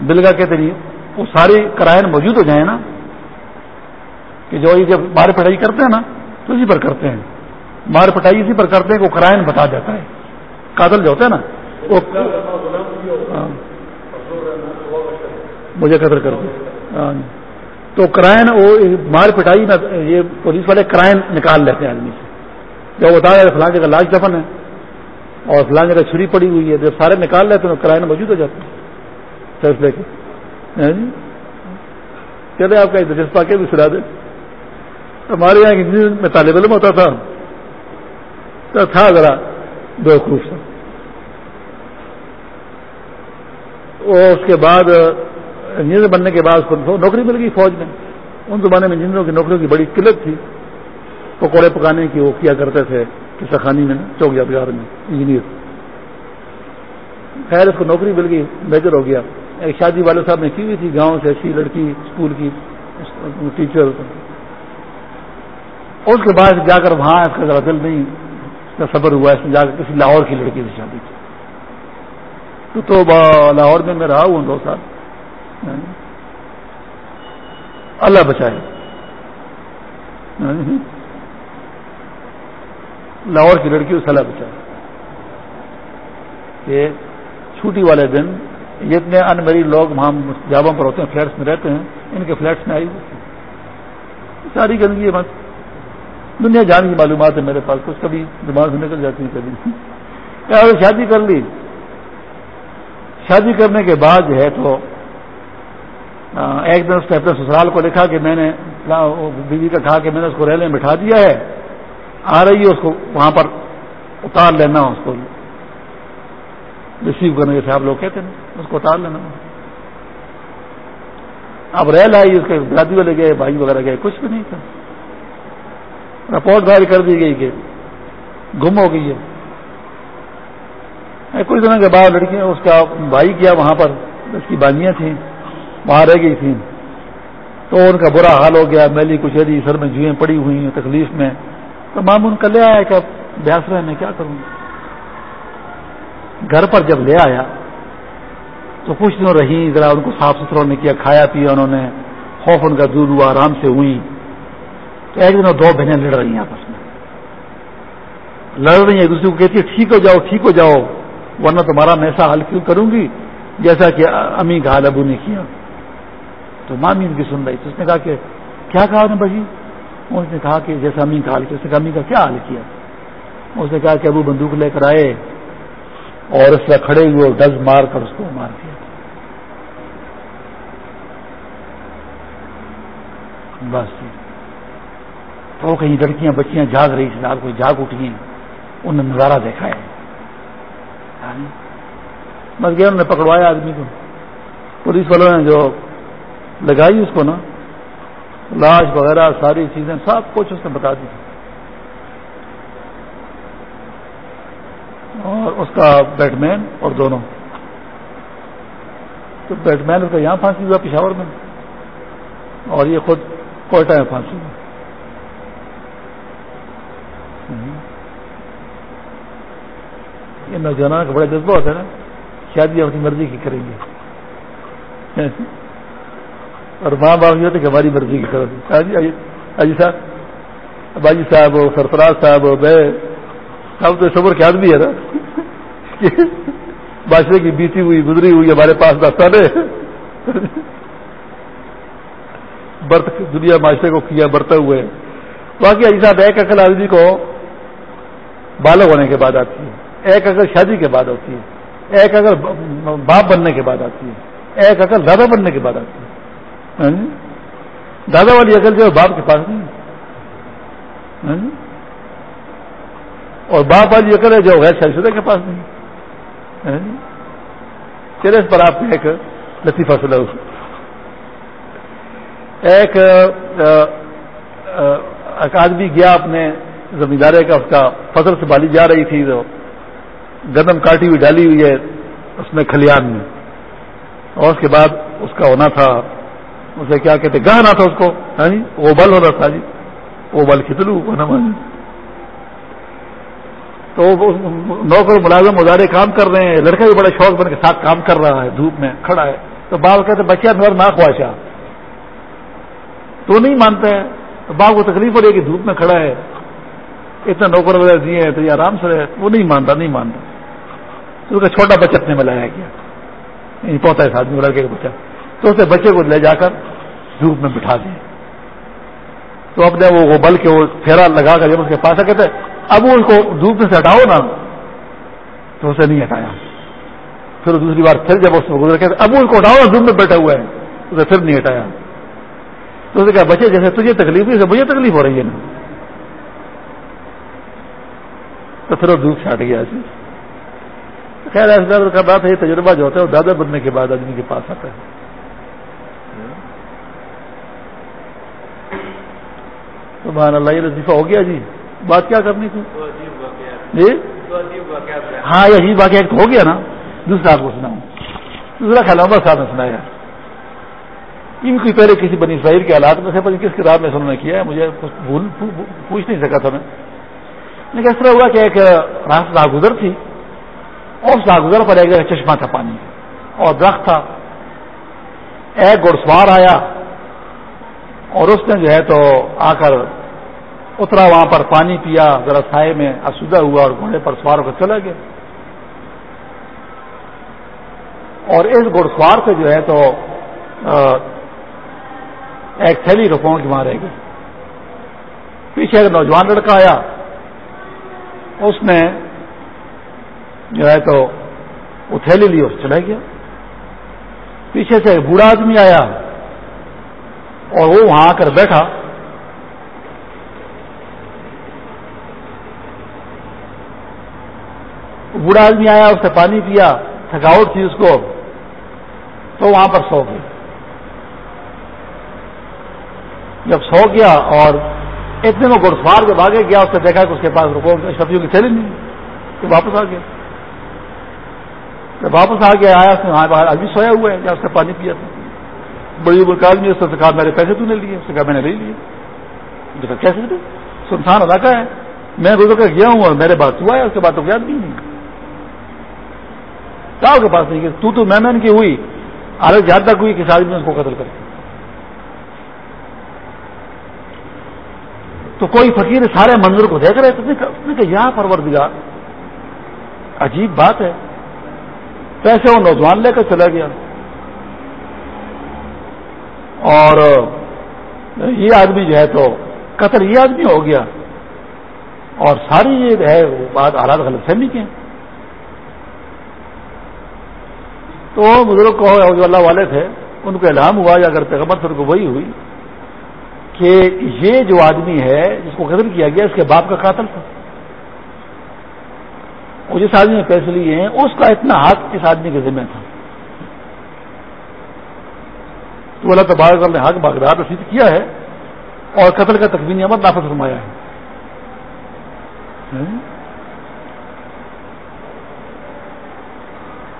بلگا کہتے نہیں جی، وہ سارے کرائن موجود ہو جائیں نا، کہ جو یہ جب مار پٹائی کرتے ہیں نا، تو اسی پر کرتے ہیں۔ مار پٹائی اسی پر کرتے ہیں کہ وہ کرائن بتا جاتا ہے۔ قاتل جو ہوتا ہے نا، وہ ہاں، مجھے قدر کر دیا تو کرائن وہ مار پٹائی میں یہ پولیس والے کرائن نکال لیتے ہیں آدمی سے۔ جب بتا رہے فلاں جگہ لاش دفن ہے۔ اور فلاں جگہ چھری پڑی ہوئی ہے، جب سارے نکال لیتے ہیں تو کرائن موجود ہو جاتے ہیں۔ فیصلے کے۔ ہاں جی؟ چلے آپ کا دلچسپا کے بھی سنا دیں۔ ہمارے یہاں انجینئر میں طالب علم ہوتا تھا۔ تو تھا ذرا بے خوف تھا۔ اس کے بعد، انجینئر بننے کے بعد نوکری مل گئی فوج میں۔ ان زمانے میں انجینئروں کی نوکریوں کی بڑی قلت تھی۔ پکوڑے پکانے کی وہ کیا کرتے تھے۔ کسا میں چوک یادگار میں انجینئر خیر، اس کو نوکری مل گئی، میجر ہو گیا. ایک شادی والے صاحب نے کی ہوئی تھی، گاؤں سے ایسی لڑکی، اسکول کی، ٹیچر. اس کے بعد جا کر وہاں اس کا ذرا دل نہیں، اس کا صبر ہوا، اس نے جا کر کسی لاہور کی لڑکی سے شادی کی. تو لاہور میں میں رہا ہوں، دو سال. اللہ بچائے. لاہور کی لڑکی اس اللہ بچائے کہ والے دن جتنے انمری لوگ وہاں جابوں پر ہوتے ہیں فلیٹس میں رہتے ہیں، ان کے فلیٹس میں آئی۔ ساری گندگی بات دنیا جان کی معلومات ہے میرے پاس، کچھ کبھی دماغ سے نکل جاتی ہے کبھی۔ شادی کر لی۔ شادی کرنے کے بعد جو ہے تو ایک دن اس نے اپنے سسرال کو لکھا کہ میں نے بیوی کا کہا کہ میں نے اس کو ریل میں بٹھا دیا ہے۔ آ رہی ہے اس کو وہاں پر اتار لینا اس کو ریسیو کرنے جیسے آپ لوگ کہتے ہیں اس کو اتار لینا۔ اب ریل آئی، اس کے دادی والے گئے، بھائی وغیرہ گئے، کچھ بھی نہیں تھا۔ رپورٹ دائر کر دی گئی کہ گم ہو گئی ہے۔ کچھ دنوں کے بعد لڑکی اس کا بھائی کیا وہاں پر، اس کی بانیاں تھیں، وہاں رہ گئی تھیں۔ تو ان کا برا حال ہو گیا، میلی کچہری سر میں جوئیں پڑی ہوئی ہیں، تکلیف میں۔ تو مامون کا لے آیا کہ بیاس رہے، میں کیا کروں گا؟ گھر پر جب لے آیا تو کچھ دنوں رہی، ذرا ان کو صاف ستھرا نے کیا، کھایا پیا انہوں نے، خوف ان کا دور ہوا، آرام سے ہوئی تو ایک دن دو بہنیں لڑ رہی ہیں آپس میں۔ لڑ رہی ہیں، ایک دوسرے کو کہتی ہے ٹھیک ہو جاؤ، ٹھیک ہو جاؤ، ورنہ تمہارا میں ایسا حل کیوں کروں گی؟ جیسا کہ امی کا حال ابو نے کیا۔ تو مامی ان کی سن رہی تھی، اس نے کہا کہ کیا کہا نے بھائی؟ اس نے کہا کہ جیسا امی کا حال کیا، اس نے کہا امی کا کیا حال کیا؟ اس نے کہا کہ ابو بندوق لے کر آئے اور اس میں کھڑے ہوئے ڈز مار کر اس کو مار دیا۔ بس جی۔ تو کہیں لڑکیاں، بچیاں جاگ رہی تھیں، رات کو جاگ اٹھی ہیں۔ انہوں نے نظارہ دیکھا ہے۔ یعنی بس گیا، انہوں نے پکڑوایا آدمی کو۔ پولیس والوں نے جو لگائی اس کو نا لاش وغیرہ ساری چیزیں سب کچھ اس نے بتا دی اور اس کا بیٹ مین اور دونوں۔ تو بیٹ مین اس کا یہاں پھانسی ہوا پشاور میں۔ اور یہ خود کوئٹہ میں پھانسی ہوا یہ نوجوانوں کا بڑا جذبہ ہوتا ہے نا۔ شادی اپنی مرضی کی کریں گے۔ اور ماں باپ یہ ہوتے کہ ہماری مرضی کی کرو ہاں جی صاحب باجی صاحب ہو سرفراز صاحب ہو صاحب تو صبر کے آدمی ہے نا۔ بادشاہ کی بیتی ہوئی، گزری ہوئی ہمارے پاس دستان ہے۔ برت، دنیا معاشرے کو کیا برتے ہوئے۔ باقی اجی صاحب، ایک عقل آدمی کو بالغ ہونے کے بعد آتی ہے۔ ایک عقل شادی کے بعد ہوتی ہے۔ ایک عقل باپ بننے کے بعد آتی ہے۔ ایک عقل دادا بننے کے بعد آتی ہے۔ ہاں جی؟ دادا والی عقل جو ہے باپ کے پاس نہیں ہاں جی؟ اور باپ والی عقل ہے جو غیر شدہ کے پاس نہیں ہاں جی؟ چلے اس پر آپ نے ایک لطیفہ سلا ایک آدمی گیا اپنے زمیندارے کا، اس کا فصل سے بالی جا رہی تھی، تو گندم کاٹی ہوئی ڈالی ہوئی ہے اس میں کھلیان میں۔ اور اس کے بعد اس کا ہونا تھا اسے کیا کہتے گہنا تھا اس کو۔ ہاں جی؟ وہ بل ہونا تھا جی۔ وہ بل کھتلو تو نوکر ملازم مظاہرے کام کر رہے ہیں۔ لڑکا بھی بڑے شوق بن کے ساتھ کام کر رہا ہے، دھوپ میں کھڑا ہے۔ تو باپ کہتے بچہ میرا نہ خواہشا تو نہیں مانتے ہیں۔ تو باپ کو تکلیف ہو رہی ہے کہ دھوپ میں کھڑا ہے۔ اتنا نوکر وغیرہ دیے ہیں تو یہ آرام سے رہے۔ وہ نہیں مانتا نہیں مانتا۔ تو اس کا چھوٹا بچہ اپنے میں لایا گیا۔ یعنی پوتا ہے آدمی لڑکے کا بچہ۔ تو اسے بچے کو لے جا کر دھوپ میں بٹھا دیا۔ تو اب نے وہ بل کے وہ پھیرا لگا کر جب اس کے پاس کہتے اب وہ اس کو دھوپ میں سے ہٹاؤ نا۔ تو اسے نہیں ہٹایا۔ پھر دوسری بار پھر جب اس میں گزر کہتے اب اس کو ہٹاؤ نا دھوپ میں بیٹھا ہوا ہے اسے پھر نہیں ہٹایا۔ تو اسے کہا، بچے، جیسے تجھے تکلیف ہے مجھے تکلیف ہو رہی ہے نا۔ تو پھر وہ دھوپ سے ہٹ گیا۔ ایسے خیر ایسا کا بات ہے، یہ تجربہ جو ہوتا ہے، وہ دادا بننے کے بعد آدمی کے پاس آتا ہے۔ سبحان اللہ یہ لطیفہ ہو گیا جی۔ بات کیا کرنی تھی؟ جی؟ ہاں یہ عجیب واقعہ ایک ہو گیا نا۔ دوسرا آپ کو سناؤں۔ دوسرا خلامہ صاحب نے سنایا۔ ان کی پہلے کسی بنی اسرائیل کے حالات میں سے پتہ کس کتاب میں انہوں نے کیا ہے مجھے بھول پوچھ نہیں سکا تھا میں۔ لیکن اس طرح ہوا کہ ایک راست گزر تھی۔ اور اس گزر پر ایک چشمہ تھا پانی۔ اور درخت تھا۔ ایک گھڑ سوار آیا۔ اور اس نے جو ہے تو آ کر اترا وہاں پر پانی پیا، ذرا سائے میں اسودہ ہوا اور گھوڑے پر سوار ہو کر چلا گیا۔ اور اس گھڑ سوار سے جو ہے تو ایک تھیلی روپوں کی وہاں رہ گئی۔ پیچھے ایک نوجوان لڑکا آیا۔ اس نے جو ہے تو وہ تھیلی لی اور چلا گیا۔ پیچھے سے ایک بوڑھا آدمی آیا۔ اور وہ وہاں آ کر بیٹھا۔ بوڑھا آدمی آیا، اس سے پانی پیا، تھکاوٹ تھی اس کو۔ تو وہاں پر سو گیا۔ جب سو گیا اور اتنے میں گڑسوار جب آگے گیا، اس نے دیکھا کہ اس کے پاس رکو سبزیوں کی تھیلی نہیں۔ تو واپس آ گیا۔ جب واپس آ گیا، آیا، اس نے وہاں باہر ابھی سویا ہوا ہے یا اس نے پانی پیا تھا بڑی عمر کا آدمی اس نے کہا، میرے پیسے تو نے لیے، اس نے کہا، میں نے لے لیے. کیسے دے سنسان علاقہ ہے. میں گزر کر گیا ہوں اور میرے پاس ہوا ہے اس کے بعد تو یاد بھی نہیں. کیا کے پاس نہیں کہ تو تو میں کی ہوئی. حالت جہاں تک ہوئی کس آدمی نے اس کو قتل کر تو کوئی فقیر سارے منظر کو دیکھ رہے تھے کہ یہاں پرور دیا عجیب بات ہے. پیسے وہ نوجوان لے کر چلا گیا. اور یہ آدمی جو ہے تو قتل یہ آدمی ہو گیا۔ اور ساری یہ ہے بات حالات غلط فہمی کے تو بزرگ کو جو اللہ والے تھے، ان کو اعلام ہوا یا اگر پیغمبر سر کو وہی ہوئی کہ یہ جو آدمی ہے، جس کو قتل کیا گیا، اس کے باپ کا قاتل تھا۔ اور جس آدمی نے پیسے لیے ہیں، اس کا اتنا حق اس آدمی کے ذمہ تھا۔ تو اللہ تبارک نے حق باغدار رسید کیا ہے اور قتل کا تقوینی عمل نافذ فرمایا ہے۔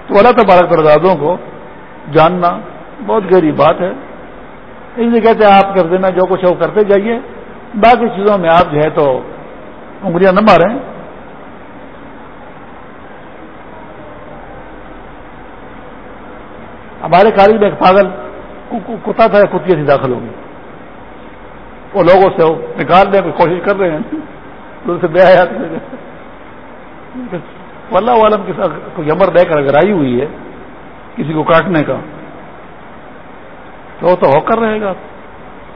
تو اللہ تبارک پردادوں کو جاننا بہت گہری بات ہے۔ اس لیے کہتے ہیں آپ کر دینا جو کچھ ہے وہ کرتے جائیے۔ باقی چیزوں میں آپ جو ہے تو انگلیاں نہ ماریں۔ ہمارے کالج میں ایک پاگل کتا تھا کتیا سے داخل ہوگی وہ لوگوں سے نکالنے کی کوشش کر رہے ہیں۔ تو بے حیات اللہ عالم کے ساتھ کوئی امر دے کر اگر آئی ہوئی ہے کسی کو کاٹنے کا، تو وہ تو ہو کر رہے گا۔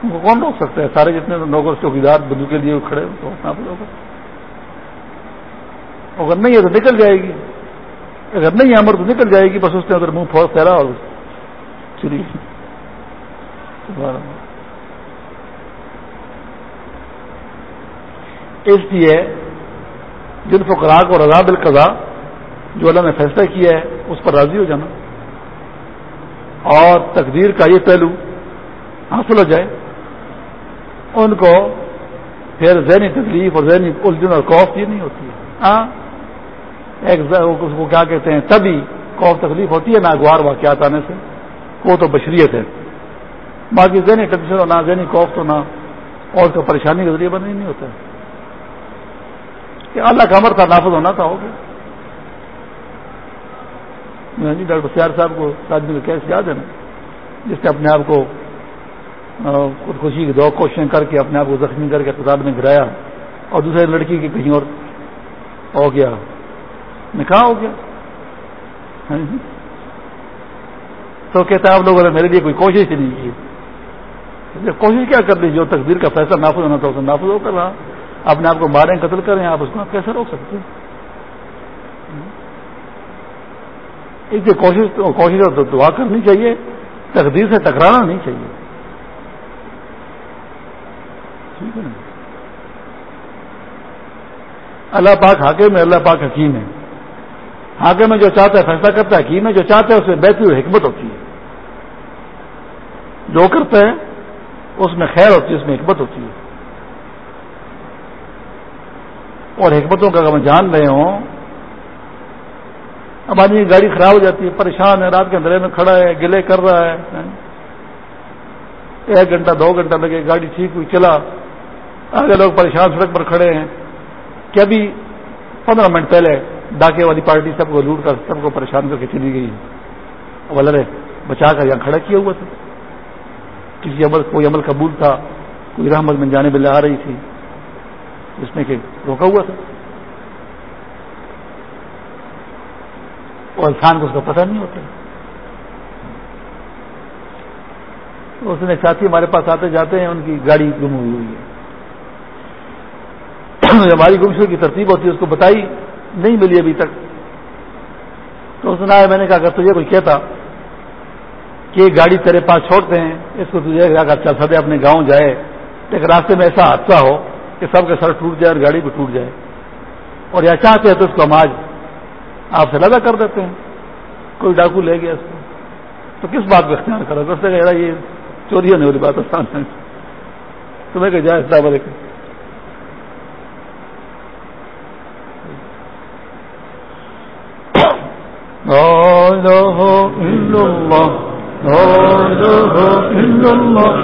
ان کو کون روک سکتا ہے؟ سارے جتنے نوکر چوکیدار بندو کے لیے کھڑے تو اپنا اگر نہیں ہے تو نکل جائے گی۔ اگر نہیں ہے امر تو نکل جائے گی، بس اس نے ادھر منہ پھوڑ پھیلا اور چلی۔ اس لیے جن فقراق اور رضا بالقضا جو اللہ نے فیصلہ کیا ہے، اس پر راضی ہو جانا۔ اور تقدیر کا یہ پہلو حاصل ہو جائے۔ ان کو پھر ذہنی تکلیف اور ذہنی الجھن اور خوف یہ نہیں ہوتی ہے۔ ہاں؟ ایک اس کو کیا کہتے ہیں؟ تبھی خوف تکلیف ہوتی ہے، ناگوار واقعات آنے سے۔ وہ تو بشریت ہے۔ باقی ذہنی ٹینشن ہونا ذہنی خوف ہونا اور اس کا پریشانی کا ذریعہ بننا نہیں ہوتا ہے۔ کہ اللہ کا امر تھا، نافذ ہونا تھا، ہو گیا۔ جی ڈاکٹر سیار صاحب کو آدمی کا کیس یاد ہے نا، جس نے اپنے آپ کو خودکشی کی دو کوششیں کر کے، اپنے آپ کو زخمی کر کے اسپتال میں گرایا، اور دوسرے لڑکی کی کہیں اور ہو گیا۔ نکاح ہو گیا؟ ہاں جی۔ تو کہتا ہے، آپ لوگوں نے میرے لیے کوئی کوشش ہی نہیں کی۔ کوشش کیا کر لی جو تقدیر کا فیصلہ نافذ ہونا تھا اسے نافذ ہو کر رہا۔ اپنے آپ کو ماریں، قتل کریں، آپ اس کو آپ کیسے روک سکتے ہیں؟ اس لیے کوشش کوشش تو دعا کرنی چاہیے، تقدیر سے ٹکرانا نہیں چاہیے۔ ٹھیک ہے اللہ پاک حاکم میں اللہ پاک حکیم ہے۔ حاکم میں جو چاہتا ہے فیصلہ کرتا ہے، حکیم ہے جو چاہتا ہے اس میں بہتری ہوئی حکمت ہوتی ہے۔ جو کرتا ہے اس میں خیر ہوتی ہے، اس میں حکمت ہوتی ہے۔ اور حکمتوں کا اگر میں جان رہے ہوں، اب آدمی کی گاڑی خراب ہو جاتی ہے، پریشان ہے، رات کے اندرے میں کھڑا ہے، گلے کر رہا ہے ایک گھنٹہ، دو گھنٹہ لگے، گاڑی ٹھیک ہوئی، چلا۔ آگے لوگ پریشان، سڑک پر کھڑے ہیں۔ کہ ابھی پندرہ منٹ پہلے ڈاکے والی پارٹی سب کو لوٹ کر، سب کو پریشان کر کے چلی گئی۔ ولرے بچا کر یہاں کھڑا کیا ہوا تھا۔ کسی عمل کوئی عمل قبول تھا، کوئی رحمت میں جانے بلے آ رہی تھی، اس میں کہ روکا ہوا تھا۔ اور انسان کو اس کا پتہ نہیں ہوتا۔ اس نے ساتھی ہمارے پاس آتے جاتے ہیں، ان کی گاڑی گم ہوئی ہوئی ہے۔ ہماری گمشو کی ترتیب ہوتی ہے اس کو بتائی، نہیں ملی ابھی تک۔ تو اس نے آیا میں نے کہا، اگر تجھے کوئی کہتا کہ گاڑی تیرے پاس چھوڑتے ہیں، اس کو تجھے چل سکتے اپنے گاؤں جائے ایک راستے میں ایسا حادثہ ہو کہ سب کے سر ٹوٹ جائے اور گاڑی بھی ٹوٹ جائے۔ اور یا چاہتے ہیں تو اس کو ہم آج آپ سے لگا کر دیتے ہیں۔ کوئی ڈاکو لے گیا اس کو۔ تو کس بات کو اختیار کرو؟ گا کہ یہ چوری ہونے والی بات آسان تمہیں کہ جائے السلام علیکم لا الہ الا اللہ لا الہ الا اللہ